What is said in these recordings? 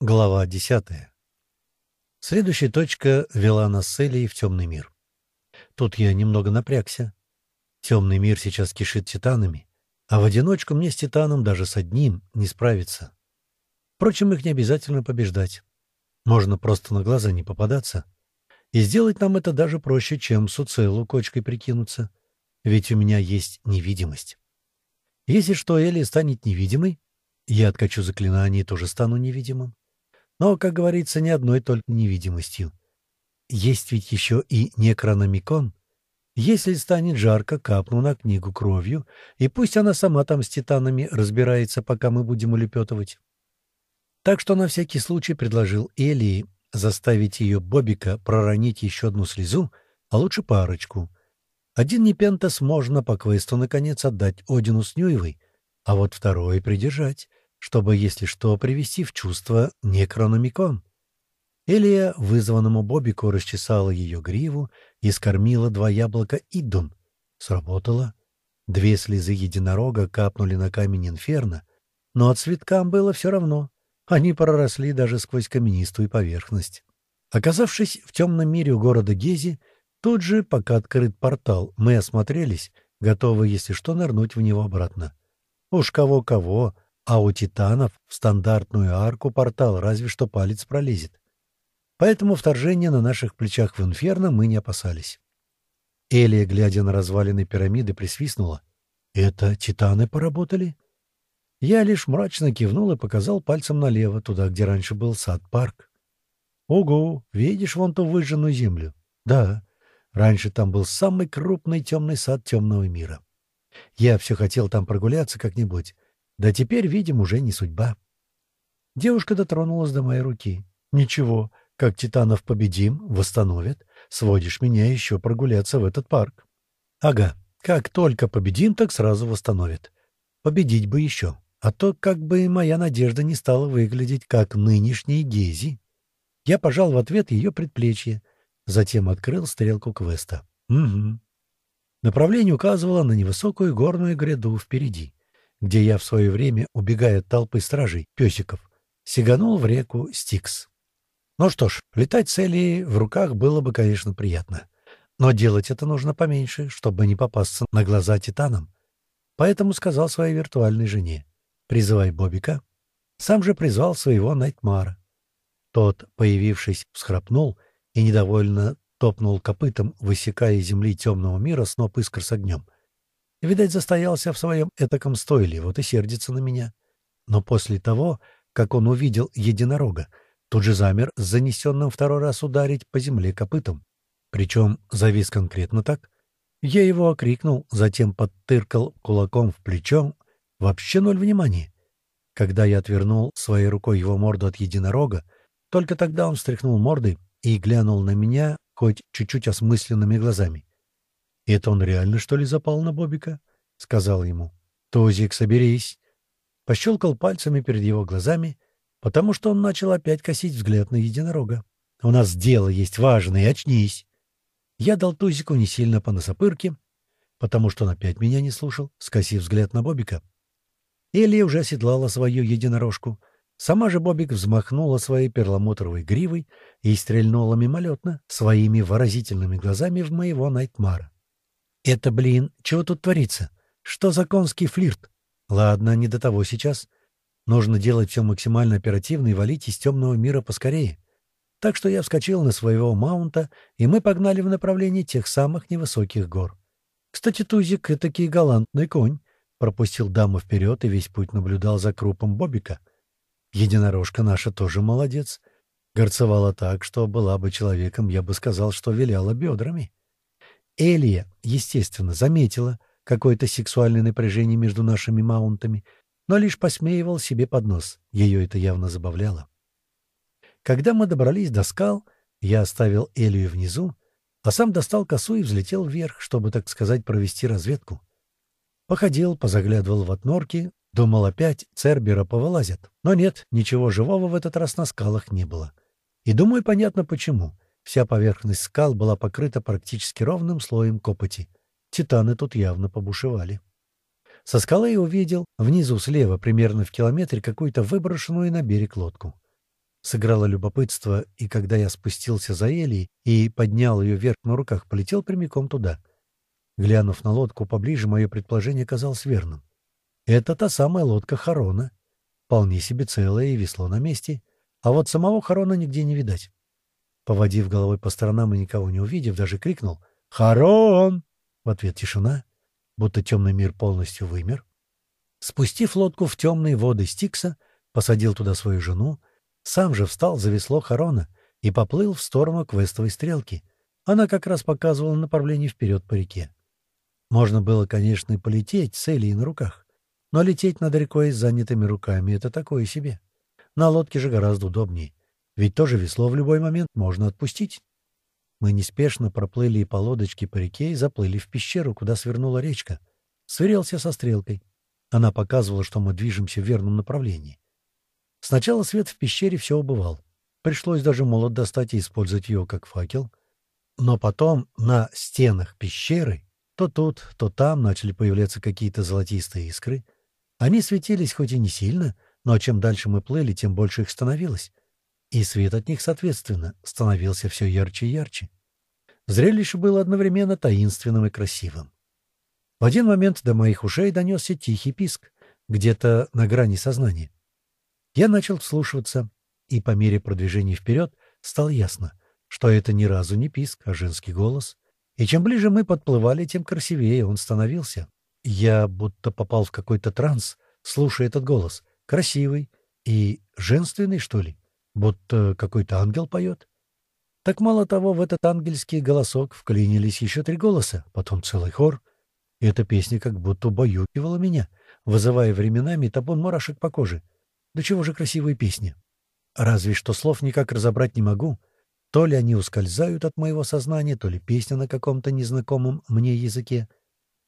Глава десятая. Следующая точка вела нас с Элией в темный мир. Тут я немного напрягся. Темный мир сейчас кишит титанами, а в одиночку мне с титаном даже с одним не справиться. Впрочем, их не обязательно побеждать. Можно просто на глаза не попадаться. И сделать нам это даже проще, чем с уцелу кочкой прикинуться. Ведь у меня есть невидимость. Если что, Элли станет невидимой, я откачу заклинание и тоже стану невидимым. Но, как говорится, ни одной только невидимостью. Есть ведь еще и некрономикон. Если станет жарко, капну на книгу кровью, и пусть она сама там с титанами разбирается, пока мы будем улепетывать. Так что на всякий случай предложил Элии заставить ее Бобика проронить еще одну слезу, а лучше парочку. Один Непентас можно по квесту наконец отдать Одину с Нюевой, а вот второй придержать, чтобы, если что, привести в чувство некрономикон. Элия вызванному Бобику расчесала ее гриву и скормила два яблока Иддун. Сработало. Две слезы единорога капнули на камень инферно, но от цветкам было все равно. Они проросли даже сквозь каменистую поверхность. Оказавшись в темном мире у города Гези, тут же, пока открыт портал, мы осмотрелись, готовы, если что, нырнуть в него обратно. Уж кого-кого, а у титанов в стандартную арку портал разве что палец пролезет. Поэтому вторжения на наших плечах в инферно мы не опасались. Элия, глядя на развалины пирамиды, присвистнула. «Это титаны поработали?» Я лишь мрачно кивнул и показал пальцем налево, туда, где раньше был сад-парк. «Ого! Видишь вон ту выжженную землю?» «Да. Раньше там был самый крупный темный сад темного мира. Я все хотел там прогуляться как-нибудь, да теперь, видим, уже не судьба. Девушка дотронулась до моей руки. «Ничего, как титанов победим, восстановят, сводишь меня еще прогуляться в этот парк». «Ага, как только победим, так сразу восстановят. Победить бы еще, а то как бы моя надежда не стала выглядеть как нынешний Гези». Я пожал в ответ ее предплечье, затем открыл стрелку квеста. «Угу». Направление указывало на невысокую горную гряду впереди где я в свое время, убегая от толпы стражей, песиков, сиганул в реку Стикс. Ну что ж, летать с в руках было бы, конечно, приятно. Но делать это нужно поменьше, чтобы не попасться на глаза титанам. Поэтому сказал своей виртуальной жене, «Призывай Бобика». Сам же призвал своего Найтмара. Тот, появившись, всхрапнул и недовольно топнул копытом, высекая из земли темного мира сноп искр с огнем — Видать, застоялся в своем этаком стойле, вот и сердится на меня. Но после того, как он увидел единорога, тут же замер с занесенным второй раз ударить по земле копытом. Причем завис конкретно так. Я его окрикнул, затем подтыркал кулаком в плечо. Вообще ноль внимания. Когда я отвернул своей рукой его морду от единорога, только тогда он встряхнул мордой и глянул на меня хоть чуть-чуть осмысленными глазами. «Это он реально, что ли, запал на Бобика?» — сказал ему. «Тузик, соберись!» Пощелкал пальцами перед его глазами, потому что он начал опять косить взгляд на единорога. «У нас дело есть важное, очнись!» Я дал Тузику не сильно по носопырке, потому что он опять меня не слушал, скосив взгляд на Бобика. Элия уже оседлала свою единорожку. Сама же Бобик взмахнула своей перламутровой гривой и стрельнула мимолетно своими выразительными глазами в моего Найтмара. Это, блин, чего тут творится? Что за конский флирт? Ладно, не до того сейчас. Нужно делать все максимально оперативно и валить из темного мира поскорее. Так что я вскочил на своего маунта, и мы погнали в направлении тех самых невысоких гор. Кстати, Тузик — этакий галантный конь. Пропустил даму вперед и весь путь наблюдал за крупом Бобика. Единорожка наша тоже молодец. Горцевала так, что была бы человеком, я бы сказал, что виляла бедрами. Элия, естественно, заметила какое-то сексуальное напряжение между нашими маунтами, но лишь посмеивал себе под нос. Ее это явно забавляло. Когда мы добрались до скал, я оставил Элию внизу, а сам достал косу и взлетел вверх, чтобы, так сказать, провести разведку. Походил, позаглядывал в отнорки, думал опять, Цербера повылазят. Но нет, ничего живого в этот раз на скалах не было. И думаю, понятно почему — Вся поверхность скал была покрыта практически ровным слоем копоти. Титаны тут явно побушевали. Со скалы я увидел, внизу слева, примерно в километре, какую-то выброшенную на берег лодку. Сыграло любопытство, и когда я спустился за Элией и поднял ее вверх на руках, полетел прямиком туда. Глянув на лодку поближе, мое предположение казалось верным. Это та самая лодка Харона. Вполне себе целая и весло на месте. А вот самого Харона нигде не видать. Поводив головой по сторонам и никого не увидев, даже крикнул «Харон!» В ответ тишина, будто темный мир полностью вымер. Спустив лодку в темные воды Стикса, посадил туда свою жену, сам же встал за весло Харона и поплыл в сторону квестовой стрелки. Она как раз показывала направление вперед по реке. Можно было, конечно, и полететь с Элией на руках, но лететь над рекой с занятыми руками — это такое себе. На лодке же гораздо удобнее, ведь тоже весло в любой момент можно отпустить. Мы неспешно проплыли по лодочке по реке и заплыли в пещеру, куда свернула речка. Сверился со стрелкой. Она показывала, что мы движемся в верном направлении. Сначала свет в пещере все убывал. Пришлось даже молот достать и использовать его как факел. Но потом на стенах пещеры то тут, то там начали появляться какие-то золотистые искры. Они светились хоть и не сильно, но чем дальше мы плыли, тем больше их становилось. И свет от них, соответственно, становился все ярче и ярче. Зрелище было одновременно таинственным и красивым. В один момент до моих ушей донесся тихий писк, где-то на грани сознания. Я начал вслушиваться, и по мере продвижения вперед стало ясно, что это ни разу не писк, а женский голос. И чем ближе мы подплывали, тем красивее он становился. Я будто попал в какой-то транс, слушая этот голос. Красивый и женственный, что ли? Будто какой-то ангел поет. Так мало того, в этот ангельский голосок вклинились еще три голоса, потом целый хор. И эта песня как будто убаюкивала меня, вызывая временами табун мурашек по коже. Да чего же красивые песни. Разве что слов никак разобрать не могу. То ли они ускользают от моего сознания, то ли песня на каком-то незнакомом мне языке.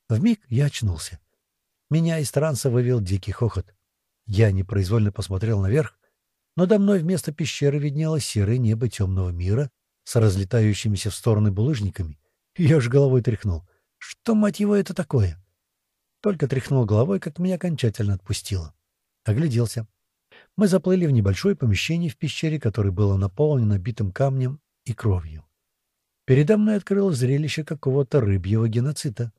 Вмиг я очнулся. Меня из транса вывел дикий хохот. Я непроизвольно посмотрел наверх, но до мной вместо пещеры виднелось серое небо темного мира с разлетающимися в стороны булыжниками. Я ж головой тряхнул. Что, мать его, это такое? Только тряхнул головой, как меня окончательно отпустило. Огляделся. Мы заплыли в небольшое помещение в пещере, которое было наполнено битым камнем и кровью. Передо мной открылось зрелище какого-то рыбьего геноцида.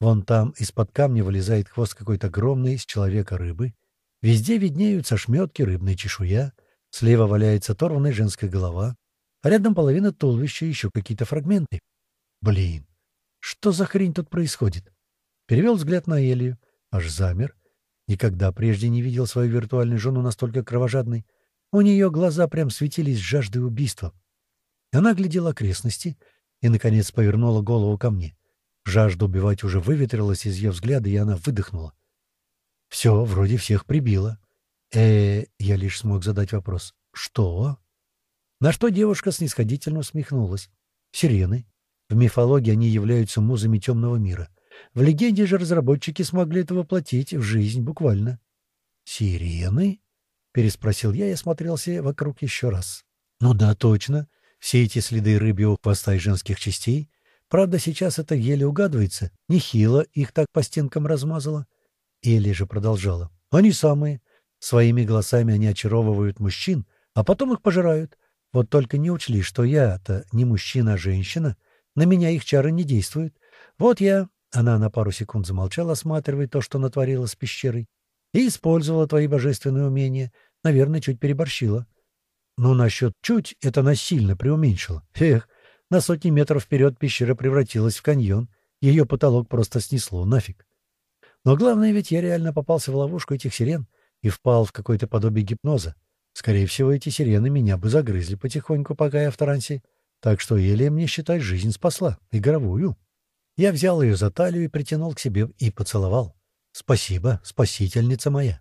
Вон там из-под камня вылезает хвост какой-то огромной из человека рыбы. Везде виднеются шметки, рыбная чешуя. Слева валяется оторванная женская голова, а рядом половина туловища еще какие-то фрагменты. Блин, что за хрень тут происходит? Перевел взгляд на Элию, аж замер. Никогда прежде не видел свою виртуальную жену настолько кровожадной. У нее глаза прям светились жаждой убийства. Она глядела окрестности и, наконец, повернула голову ко мне. Жажда убивать уже выветрилась из ее взгляда, и она выдохнула. Все, вроде всех прибило. э я лишь смог задать вопрос. «Что?» На что девушка снисходительно усмехнулась. «Сирены. В мифологии они являются музами темного мира. В легенде же разработчики смогли это воплотить в жизнь буквально». «Сирены?» — переспросил я и осмотрелся вокруг еще раз. «Ну да, точно. Все эти следы рыбьего хвоста и женских частей. Правда, сейчас это еле угадывается. Нехило их так по стенкам размазало». Элли же продолжала. «Они самые. Своими голосами они очаровывают мужчин, а потом их пожирают. Вот только не учли, что я-то не мужчина, а женщина. На меня их чары не действуют. Вот я...» Она на пару секунд замолчала, осматривая то, что натворила с пещерой. «И использовала твои божественные умения. Наверное, чуть переборщила». «Ну, насчет чуть это насильно преуменьшила. Эх, на сотни метров вперед пещера превратилась в каньон. Ее потолок просто снесло нафиг. Но главное ведь я реально попался в ловушку этих сирен и впал в какое-то подобие гипноза. Скорее всего, эти сирены меня бы загрызли потихоньку, пока я в трансе. Так что Елия мне, считай, жизнь спасла. Игровую. Я взял ее за талию и притянул к себе и поцеловал. Спасибо, спасительница моя.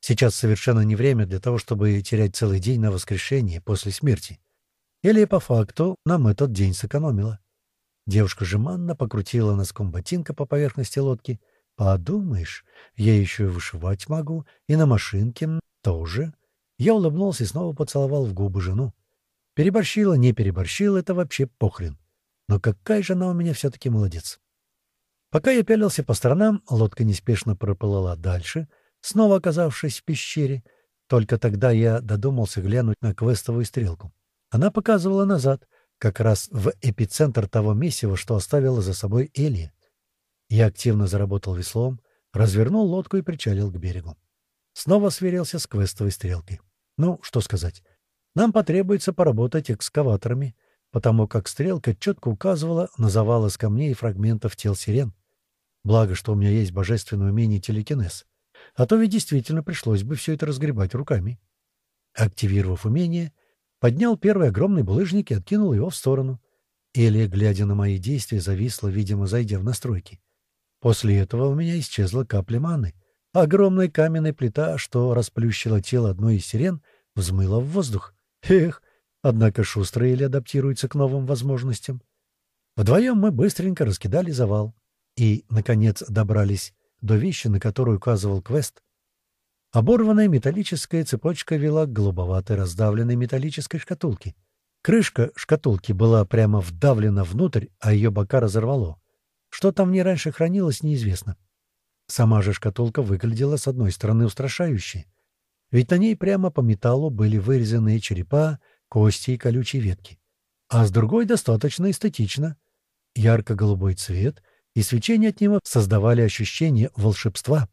Сейчас совершенно не время для того, чтобы терять целый день на воскрешение после смерти. Или по факту нам этот день сэкономила. Девушка жеманно покрутила носком ботинка по поверхности лодки. Подумаешь, я еще и вышивать могу, и на машинке тоже. Я улыбнулся и снова поцеловал в губы жену. Переборщила, не переборщила, это вообще похрен. Но какая же она у меня все-таки молодец. Пока я пялился по сторонам, лодка неспешно проплыла дальше, снова оказавшись в пещере. Только тогда я додумался глянуть на квестовую стрелку. Она показывала назад, как раз в эпицентр того месива, что оставила за собой Элия. Я активно заработал веслом, развернул лодку и причалил к берегу. Снова сверился с квестовой стрелкой. Ну, что сказать. Нам потребуется поработать экскаваторами, потому как стрелка четко указывала на завал из камней и фрагментов тел сирен. Благо, что у меня есть божественное умение телекинез. А то ведь действительно пришлось бы все это разгребать руками. Активировав умение, поднял первый огромный булыжник и откинул его в сторону. Элия, глядя на мои действия, зависла, видимо, зайдя в настройки. После этого у меня исчезла капля маны. Огромная каменная плита, что расплющила тело одной из сирен, взмыла в воздух. Эх, однако шустро Элли адаптируется к новым возможностям. Вдвоем мы быстренько раскидали завал и, наконец, добрались до вещи, на которую указывал квест. Оборванная металлическая цепочка вела к голубоватой раздавленной металлической шкатулке. Крышка шкатулки была прямо вдавлена внутрь, а ее бока разорвало. Что там в ней раньше хранилось, неизвестно. Сама же шкатулка выглядела с одной стороны устрашающе. Ведь на ней прямо по металлу были вырезанные черепа, кости и колючие ветки. А с другой достаточно эстетично. Ярко-голубой цвет и свечение от него создавали ощущение волшебства.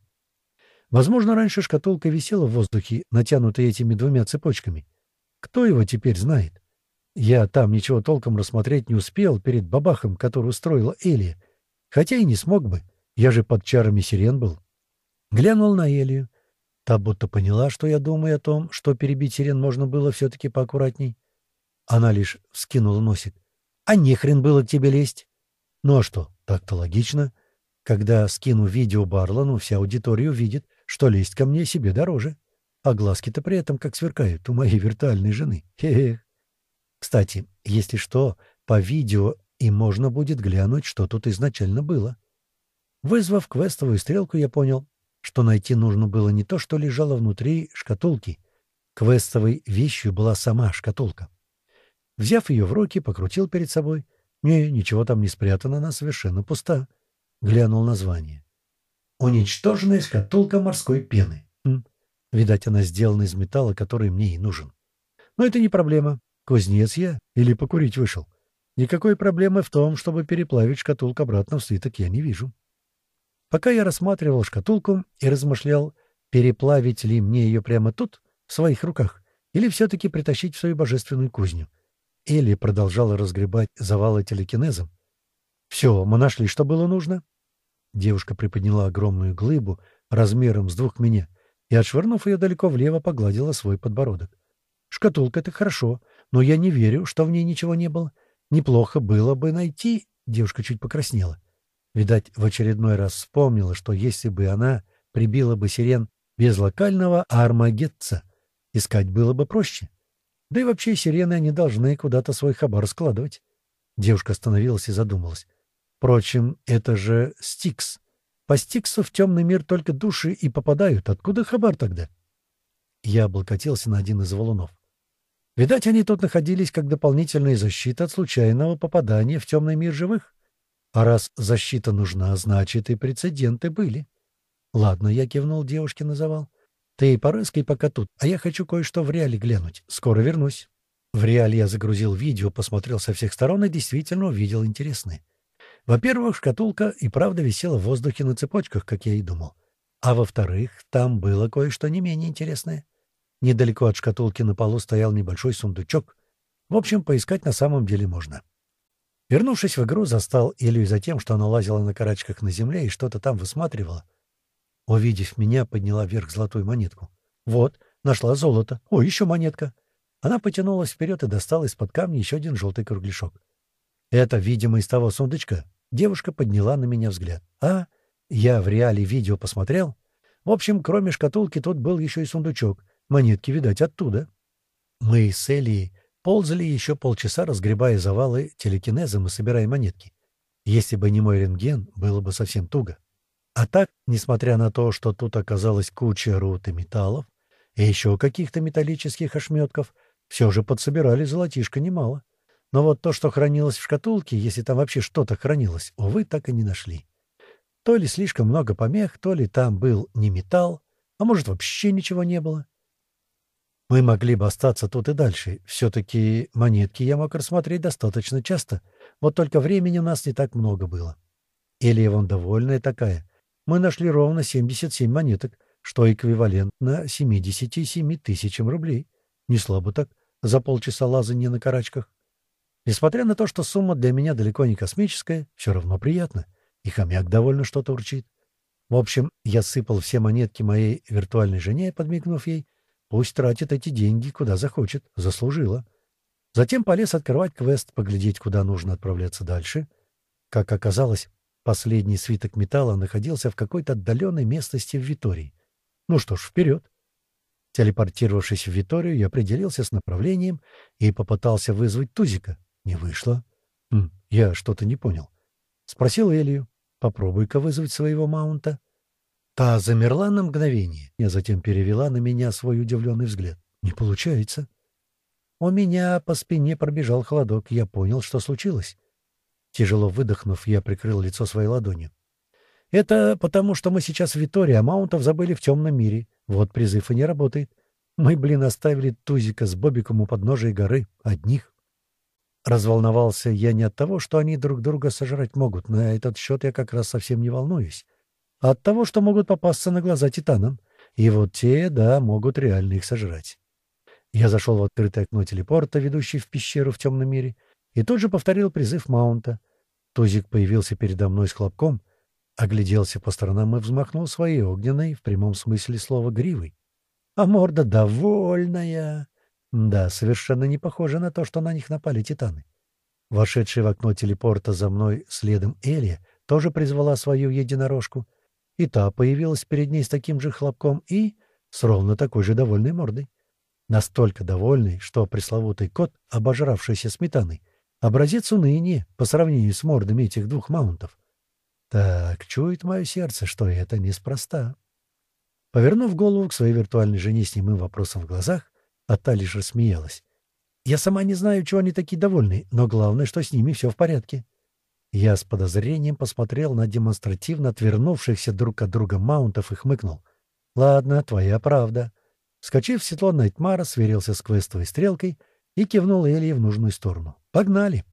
Возможно, раньше шкатулка висела в воздухе, натянутая этими двумя цепочками. Кто его теперь знает? Я там ничего толком рассмотреть не успел перед бабахом, который устроила Элия. Хотя и не смог бы. Я же под чарами сирен был. Глянул на Элию. Та будто поняла, что я думаю о том, что перебить сирен можно было все-таки поаккуратней. Она лишь вскинула носик. «А нехрен было к тебе лезть!» «Ну а что, так-то логично. Когда скину видео Барлану, вся аудитория увидит, что лезть ко мне себе дороже. А глазки-то при этом как сверкают у моей виртуальной жены. Хе-хе. Кстати, если что, по видео и можно будет глянуть, что тут изначально было. Вызвав квестовую стрелку, я понял, что найти нужно было не то, что лежало внутри шкатулки. Квестовой вещью была сама шкатулка. Взяв ее в руки, покрутил перед собой. Не, ничего там не спрятано, она совершенно пуста. Глянул название. «Уничтоженная шкатулка морской пены». Хм. Видать, она сделана из металла, который мне и нужен. Но это не проблема. Кузнец я или покурить вышел. Никакой проблемы в том, чтобы переплавить шкатулку обратно в слиток, я не вижу. Пока я рассматривал шкатулку и размышлял, переплавить ли мне ее прямо тут, в своих руках, или все-таки притащить в свою божественную кузню. Элли продолжала разгребать завалы телекинезом. «Все, мы нашли, что было нужно». Девушка приподняла огромную глыбу размером с двух меня и, отшвырнув ее далеко влево, погладила свой подбородок. «Шкатулка — это хорошо, но я не верю, что в ней ничего не было. Неплохо было бы найти...» Девушка чуть покраснела. Видать, в очередной раз вспомнила, что если бы она прибила бы сирен без локального армагетца, искать было бы проще. Да и вообще сирены они должны куда-то свой хабар складывать. Девушка остановилась и задумалась. Впрочем, это же Стикс. По Стиксу в темный мир только души и попадают. Откуда хабар тогда? Я облокотился на один из валунов. Видать, они тут находились как дополнительная защита от случайного попадания в темный мир живых. А раз защита нужна, значит, и прецеденты были. Ладно, я кивнул девушке на завал. Ты порыскай пока тут, а я хочу кое-что в реале глянуть. Скоро вернусь. В реале я загрузил видео, посмотрел со всех сторон и действительно увидел интересное. Во-первых, шкатулка и правда висела в воздухе на цепочках, как я и думал. А во-вторых, там было кое-что не менее интересное. Недалеко от шкатулки на полу стоял небольшой сундучок. В общем, поискать на самом деле можно. Вернувшись в игру, застал Илью за тем, что она лазила на карачках на земле и что-то там высматривала. Увидев меня, подняла вверх золотую монетку. «Вот, нашла золото. О, еще монетка!» Она потянулась вперед и достала из-под камня еще один желтый кругляшок. «Это, видимо, из того сундучка». Девушка подняла на меня взгляд. «А? Я в реале видео посмотрел. В общем, кроме шкатулки, тут был еще и сундучок. Монетки, видать, оттуда». Мы с Элией Ползали еще полчаса, разгребая завалы телекинезом и собирая монетки. Если бы не мой рентген, было бы совсем туго. А так, несмотря на то, что тут оказалась куча руд и металлов, и еще каких-то металлических ошметков, все же подсобирали золотишко немало. Но вот то, что хранилось в шкатулке, если там вообще что-то хранилось, увы, так и не нашли. То ли слишком много помех, то ли там был не металл, а может, вообще ничего не было. Мы могли бы остаться тут и дальше. Все-таки монетки я мог рассмотреть достаточно часто. Вот только времени у нас не так много было. Элия вон довольная такая. Мы нашли ровно 77 монеток, что эквивалентно 77 тысячам рублей. Не слабо так, за полчаса лазания на карачках. Несмотря на то, что сумма для меня далеко не космическая, все равно приятно. И хомяк довольно что-то урчит. В общем, я сыпал все монетки моей виртуальной жене, подмигнув ей, Пусть тратит эти деньги, куда захочет. Заслужила. Затем полез открывать квест, поглядеть, куда нужно отправляться дальше. Как оказалось, последний свиток металла находился в какой-то отдаленной местности в Витории. Ну что ж, вперед. Телепортировавшись в Виторию, я определился с направлением и попытался вызвать Тузика. Не вышло. Хм, я что-то не понял. Спросил Элию. «Попробуй-ка вызвать своего маунта». Та замерла на мгновение, а затем перевела на меня свой удивленный взгляд. «Не получается». У меня по спине пробежал холодок, я понял, что случилось. Тяжело выдохнув, я прикрыл лицо своей ладонью. «Это потому, что мы сейчас в Витории, а маунтов забыли в темном мире. Вот призыв и не работает. Мы, блин, оставили Тузика с Бобиком у подножия горы. Одних». Разволновался я не от того, что они друг друга сожрать могут. На этот счет я как раз совсем не волнуюсь от того, что могут попасться на глаза титанам. И вот те, да, могут реально их сожрать. Я зашел в открытое окно телепорта, ведущий в пещеру в темном мире, и тут же повторил призыв Маунта. Тузик появился передо мной с хлопком, огляделся по сторонам и взмахнул своей огненной, в прямом смысле слова, гривой. А морда довольная. Да, совершенно не похоже на то, что на них напали титаны. Вошедшая в окно телепорта за мной следом Элия тоже призвала свою единорожку — и та появилась перед ней с таким же хлопком и с ровно такой же довольной мордой. Настолько довольный, что пресловутый кот, обожравшийся сметаной, образец уныния по сравнению с мордами этих двух маунтов. Так, чует мое сердце, что это неспроста. Повернув голову к своей виртуальной жене с немым вопросом в глазах, а та лишь рассмеялась. «Я сама не знаю, чего они такие довольны, но главное, что с ними все в порядке. Я с подозрением посмотрел на демонстративно отвернувшихся друг от друга маунтов и хмыкнул. «Ладно, твоя правда». Скочив в седло Найтмара, сверился с квестовой стрелкой и кивнул Элье в нужную сторону. «Погнали!»